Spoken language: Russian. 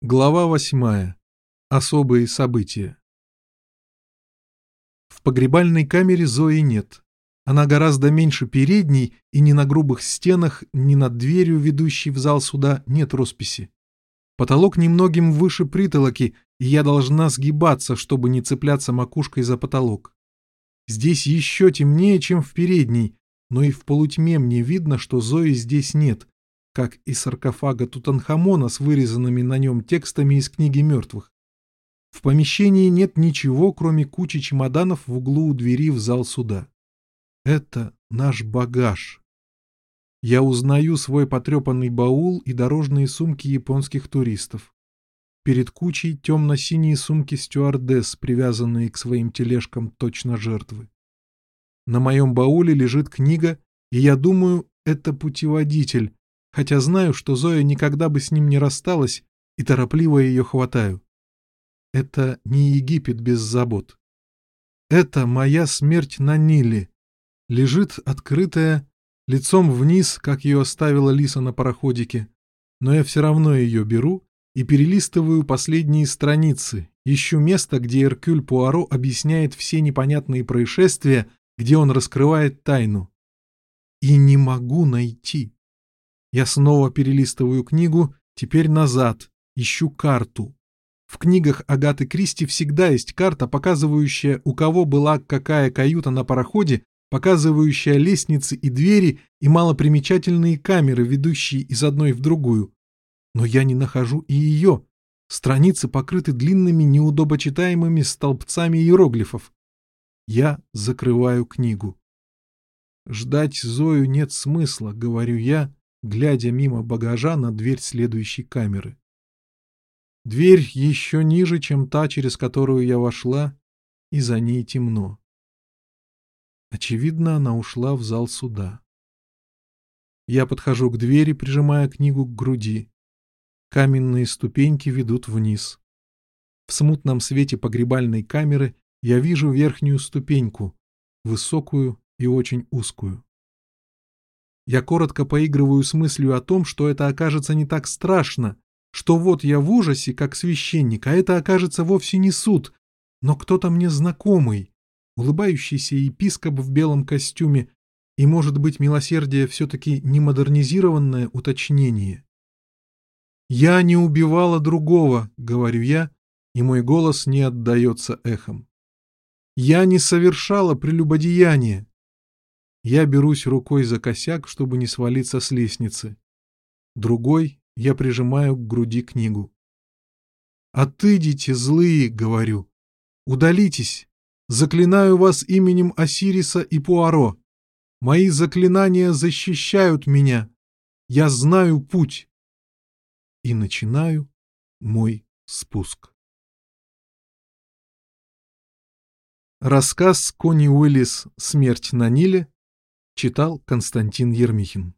Глава восьмая. Особые события. В погребальной камере Зои нет. Она гораздо меньше передней, и ни на грубых стенах, ни над дверью, ведущей в зал суда, нет росписи. Потолок немногим выше притолоки, и я должна сгибаться, чтобы не цепляться макушкой за потолок. Здесь еще темнее, чем в передней, но и в полутьме мне видно, что Зои здесь нет, как и саркофага Тутанхамона с вырезанными на нем текстами из книги мертвых. В помещении нет ничего, кроме кучи чемоданов в углу у двери в зал суда. Это наш багаж. Я узнаю свой потрепанный баул и дорожные сумки японских туристов. Перед кучей темно-синие сумки стюардесс, привязанные к своим тележкам точно жертвы. На моем бауле лежит книга, и я думаю, это путеводитель, хотя знаю, что Зоя никогда бы с ним не рассталась, и торопливо ее хватаю. Это не Египет без забот. Это моя смерть на Ниле. Лежит открытая, лицом вниз, как ее оставила Лиса на пароходике. Но я все равно ее беру и перелистываю последние страницы, ищу место, где Эркюль Пуаро объясняет все непонятные происшествия, где он раскрывает тайну. И не могу найти. Я снова перелистываю книгу, теперь назад, ищу карту. В книгах Агаты Кристи всегда есть карта, показывающая, у кого была какая каюта на пароходе, показывающая лестницы и двери и малопримечательные камеры, ведущие из одной в другую. Но я не нахожу и ее. Страницы покрыты длинными неудобочитаемыми столбцами иероглифов. Я закрываю книгу. Ждать Зою нет смысла, говорю я, глядя мимо багажа на дверь следующей камеры. Дверь еще ниже, чем та, через которую я вошла, и за ней темно. Очевидно, она ушла в зал суда. Я подхожу к двери, прижимая книгу к груди. Каменные ступеньки ведут вниз. В смутном свете погребальной камеры я вижу верхнюю ступеньку, высокую и очень узкую. Я коротко поигрываю с мыслью о том, что это окажется не так страшно, что вот я в ужасе, как священник, а это окажется вовсе не суд, но кто-то мне знакомый, улыбающийся епископ в белом костюме, и, может быть, милосердие все-таки не модернизированное уточнение. «Я не убивала другого», — говорю я, и мой голос не отдается эхом. «Я не совершала прелюбодеяние. Я берусь рукой за косяк, чтобы не свалиться с лестницы. Другой я прижимаю к груди книгу. «Отыдите, злые!» — говорю. «Удалитесь! Заклинаю вас именем Осириса и Пуаро! Мои заклинания защищают меня! Я знаю путь!» И начинаю мой спуск. Рассказ Кони Уиллис «Смерть на Ниле» Читал Константин Ермихин